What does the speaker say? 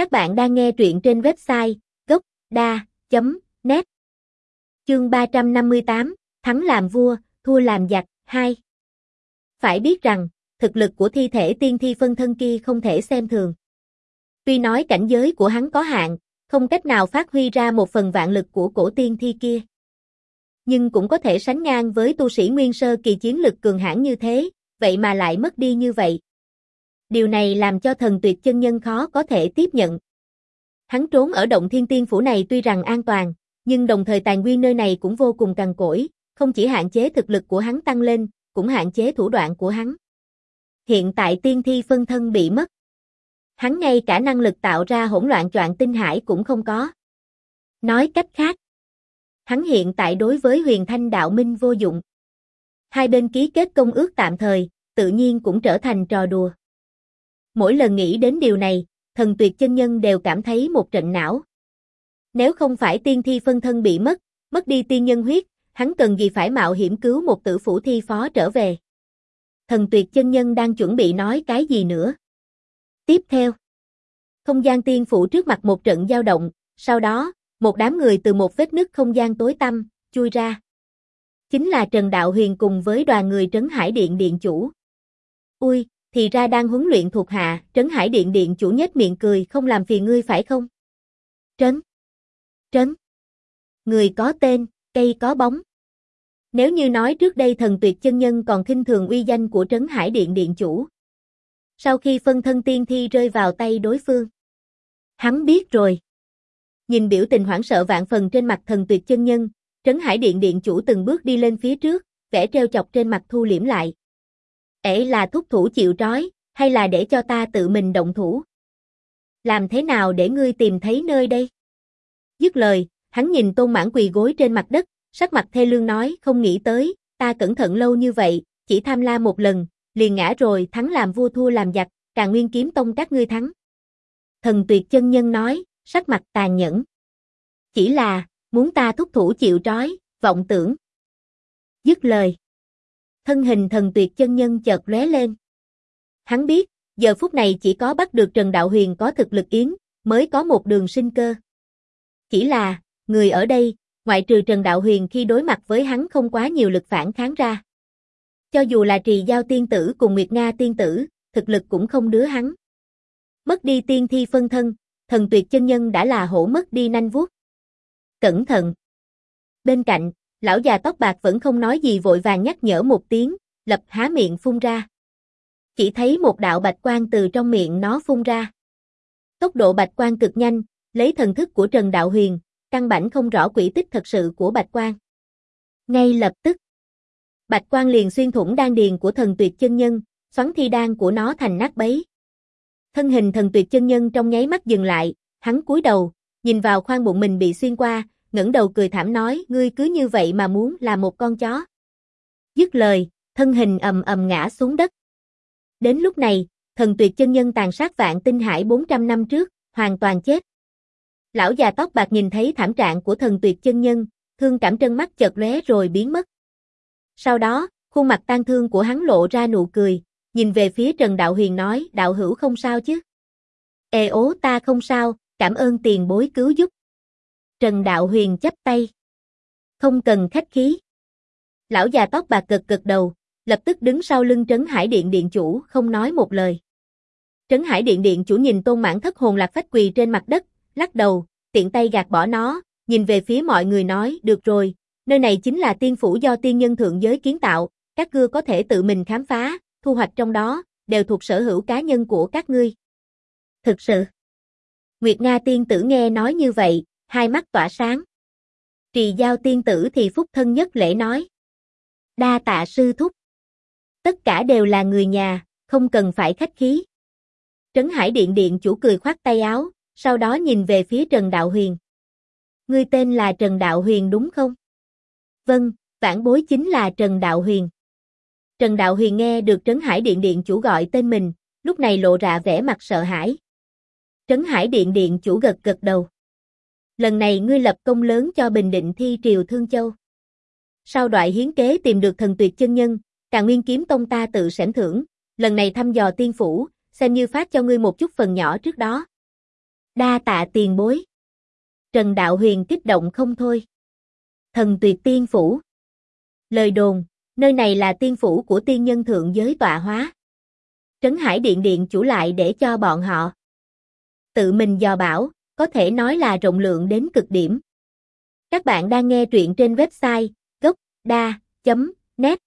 Các bạn đang nghe truyện trên website gốc.da.net Chương 358, Thắng làm vua, thua làm giặc, 2 Phải biết rằng, thực lực của thi thể tiên thi phân thân kia không thể xem thường. Tuy nói cảnh giới của hắn có hạn, không cách nào phát huy ra một phần vạn lực của cổ tiên thi kia. Nhưng cũng có thể sánh ngang với tu sĩ nguyên sơ kỳ chiến lực cường hãn như thế, vậy mà lại mất đi như vậy. Điều này làm cho thần tuyệt chân nhân khó có thể tiếp nhận. Hắn trốn ở động thiên tiên phủ này tuy rằng an toàn, nhưng đồng thời tài nguyên nơi này cũng vô cùng cằn cỗi, không chỉ hạn chế thực lực của hắn tăng lên, cũng hạn chế thủ đoạn của hắn. Hiện tại tiên thi phân thân bị mất. Hắn ngay cả năng lực tạo ra hỗn loạn choạng tinh hải cũng không có. Nói cách khác, hắn hiện tại đối với huyền thanh đạo minh vô dụng. Hai bên ký kết công ước tạm thời, tự nhiên cũng trở thành trò đùa. Mỗi lần nghĩ đến điều này, thần tuyệt chân nhân đều cảm thấy một trận não. Nếu không phải tiên thi phân thân bị mất, mất đi tiên nhân huyết, hắn cần gì phải mạo hiểm cứu một tử phủ thi phó trở về. Thần tuyệt chân nhân đang chuẩn bị nói cái gì nữa. Tiếp theo, không gian tiên phủ trước mặt một trận dao động, sau đó, một đám người từ một vết nứt không gian tối tăm, chui ra. Chính là Trần Đạo Huyền cùng với đoàn người Trấn Hải Điện Điện Chủ. Ui, thì ra đang huấn luyện thuộc hạ, Trấn Hải Điện Điện Chủ nhếch miệng cười không làm phiền ngươi phải không? Trấn. Trấn. Người có tên, cây có bóng. Nếu như nói trước đây thần tuyệt chân nhân còn khinh thường uy danh của Trấn Hải Điện Điện Chủ. Sau khi phân thân tiên thi rơi vào tay đối phương. Hắn biết rồi. Nhìn biểu tình hoảng sợ vạn phần trên mặt thần tuyệt chân nhân, Trấn Hải Điện Điện Chủ từng bước đi lên phía trước, vẻ treo chọc trên mặt thu liễm lại. Ể là thúc thủ chịu trói, hay là để cho ta tự mình động thủ? Làm thế nào để ngươi tìm thấy nơi đây? Dứt lời, hắn nhìn tôn mãn quỳ gối trên mặt đất, sắc mặt thê lương nói không nghĩ tới, ta cẩn thận lâu như vậy, chỉ tham la một lần, liền ngã rồi thắng làm vua thua làm giặc, càng nguyên kiếm tông các ngươi thắng. Thần tuyệt chân nhân nói, sắc mặt tàn nhẫn. Chỉ là, muốn ta thúc thủ chịu trói, vọng tưởng. Dứt lời. Thân hình thần tuyệt chân nhân chợt lóe lên. Hắn biết, giờ phút này chỉ có bắt được Trần Đạo Huyền có thực lực yến, mới có một đường sinh cơ. Chỉ là, người ở đây, ngoại trừ Trần Đạo Huyền khi đối mặt với hắn không quá nhiều lực phản kháng ra. Cho dù là trì giao tiên tử cùng Nguyệt Nga tiên tử, thực lực cũng không đứa hắn. Mất đi tiên thi phân thân, thần tuyệt chân nhân đã là hổ mất đi nanh vuốt. Cẩn thận. Bên cạnh, lão già tóc bạc vẫn không nói gì vội vàng nhắc nhở một tiếng, lập há miệng phun ra. Chỉ thấy một đạo bạch quang từ trong miệng nó phun ra. Tốc độ bạch quang cực nhanh, lấy thần thức của Trần Đạo Huyền, căn bản không rõ quỹ tích thật sự của bạch quang. Ngay lập tức, bạch quang liền xuyên thủng đan điền của thần tuyệt chân nhân, xoắn thi đan của nó thành nát bấy. Thân hình thần tuyệt chân nhân trong nháy mắt dừng lại, hắn cúi đầu, nhìn vào khoang bụng mình bị xuyên qua, ngẩng đầu cười thảm nói, ngươi cứ như vậy mà muốn là một con chó. Dứt lời, thân hình ầm ầm ngã xuống đất. Đến lúc này, thần tuyệt chân nhân tàn sát vạn tinh hải 400 năm trước, hoàn toàn chết. Lão già tóc bạc nhìn thấy thảm trạng của thần tuyệt chân nhân, thương cảm trân mắt chợt lóe rồi biến mất. Sau đó, khuôn mặt tan thương của hắn lộ ra nụ cười, nhìn về phía Trần Đạo Huyền nói, đạo hữu không sao chứ? Ê ố ta không sao, cảm ơn tiền bối cứu giúp. Trần Đạo Huyền chấp tay. Không cần khách khí. Lão già tóc bạc cực cực đầu, lập tức đứng sau lưng Trấn Hải Điện Điện chủ, không nói một lời. Trấn Hải Điện Điện chủ nhìn tôn mãn thất hồn lạc phách quỳ trên mặt đất, lắc đầu, tiện tay gạt bỏ nó, nhìn về phía mọi người nói, được rồi, nơi này chính là tiên phủ do tiên nhân thượng giới kiến tạo, các ngươi có thể tự mình khám phá, thu hoạch trong đó, đều thuộc sở hữu cá nhân của các ngươi. Thực sự. Nguyệt Nga tiên tử nghe nói như vậy, hai mắt tỏa sáng. Trì giao tiên tử thì phúc thân nhất lễ nói. Đa tạ sư thúc. Tất cả đều là người nhà, không cần phải khách khí. Trấn Hải Điện Điện chủ cười khoát tay áo, sau đó nhìn về phía Trần Đạo Huyền. Ngươi tên là Trần Đạo Huyền đúng không? Vâng, vãn bối chính là Trần Đạo Huyền. Trần Đạo Huyền nghe được Trấn Hải Điện Điện chủ gọi tên mình, lúc này lộ ra vẻ mặt sợ hãi. Trấn Hải Điện Điện chủ gật gật đầu. Lần này ngươi lập công lớn cho Bình Định thi triều Thương Châu. Sau đoạn hiến kế tìm được thần tuyệt chân nhân, càng nguyên kiếm tông ta tự sẻn thưởng, lần này thăm dò tiên phủ, xem như phát cho ngươi một chút phần nhỏ trước đó. Đa tạ tiền bối. Trần Đạo Huyền kích động không thôi. Thần tuyệt tiên phủ. Lời đồn, nơi này là tiên phủ của tiên nhân thượng giới tọa hóa. Trấn Hải Điện Điện chủ lại để cho bọn họ. Tự mình dò bảo, có thể nói là rộng lượng đến cực điểm. Các bạn đang nghe truyện trên website gocda.net